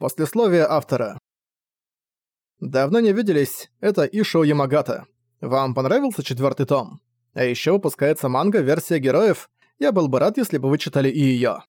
Послесловие автора. Давно не виделись, это Ишо Ямагата. Вам понравился четвертый том? А еще выпускается манга-версия героев. Я был бы рад, если бы вы читали и ее.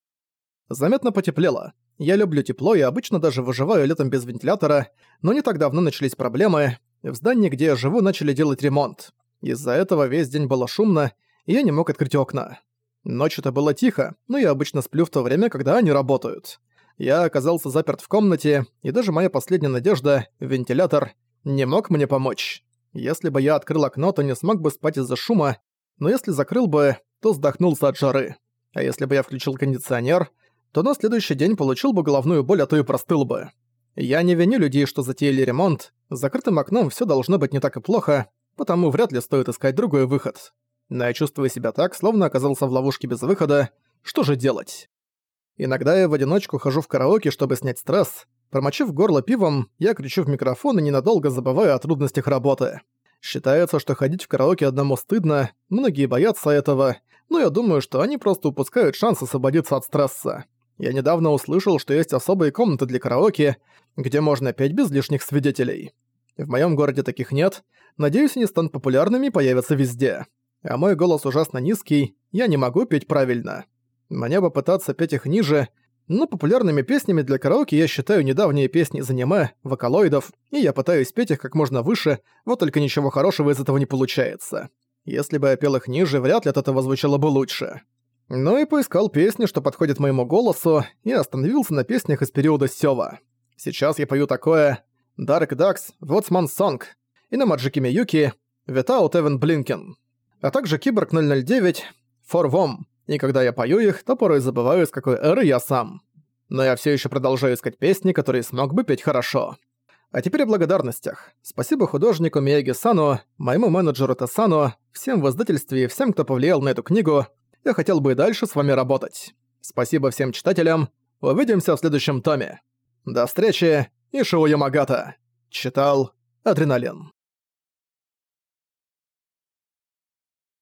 Заметно потеплело. Я люблю тепло и обычно даже выживаю летом без вентилятора, но не так давно начались проблемы. В здании, где я живу, начали делать ремонт. Из-за этого весь день было шумно, и я не мог открыть окна. Ночью-то было тихо, но я обычно сплю в то время, когда они работают я оказался заперт в комнате, и даже моя последняя надежда, вентилятор, не мог мне помочь. Если бы я открыл окно, то не смог бы спать из-за шума, но если закрыл бы, то вздохнулся от жары. А если бы я включил кондиционер, то на следующий день получил бы головную боль, а то и простыл бы. Я не виню людей, что затеяли ремонт. С закрытым окном все должно быть не так и плохо, потому вряд ли стоит искать другой выход. Но я чувствую себя так, словно оказался в ловушке без выхода. Что же делать? Иногда я в одиночку хожу в караоке, чтобы снять стресс. Промочив горло пивом, я кричу в микрофон и ненадолго забываю о трудностях работы. Считается, что ходить в караоке одному стыдно, многие боятся этого, но я думаю, что они просто упускают шанс освободиться от стресса. Я недавно услышал, что есть особые комнаты для караоке, где можно петь без лишних свидетелей. В моем городе таких нет, надеюсь, они станут популярными и появятся везде. А мой голос ужасно низкий, я не могу петь правильно. Мне бы пытаться петь их ниже, но популярными песнями для караоке я считаю недавние песни из аниме, вокалоидов, и я пытаюсь петь их как можно выше, вот только ничего хорошего из этого не получается. Если бы я пел их ниже, вряд ли от этого звучало бы лучше. Ну и поискал песни, что подходят моему голосу, и остановился на песнях из периода Сёва. Сейчас я пою такое «Dark Ducks», «What's Song» и на Маджики Миюки «Without Evan Blinken», а также Киборг 009 «For Vom», и когда я пою их, то порой забываю, из какой эры я сам. Но я все еще продолжаю искать песни, которые смог бы петь хорошо. А теперь о благодарностях. Спасибо художнику Мияги Сану, моему менеджеру Тесану, всем в издательстве и всем, кто повлиял на эту книгу. Я хотел бы и дальше с вами работать. Спасибо всем читателям. Увидимся в следующем томе. До встречи, Ишио Ямагата. Читал Адреналин.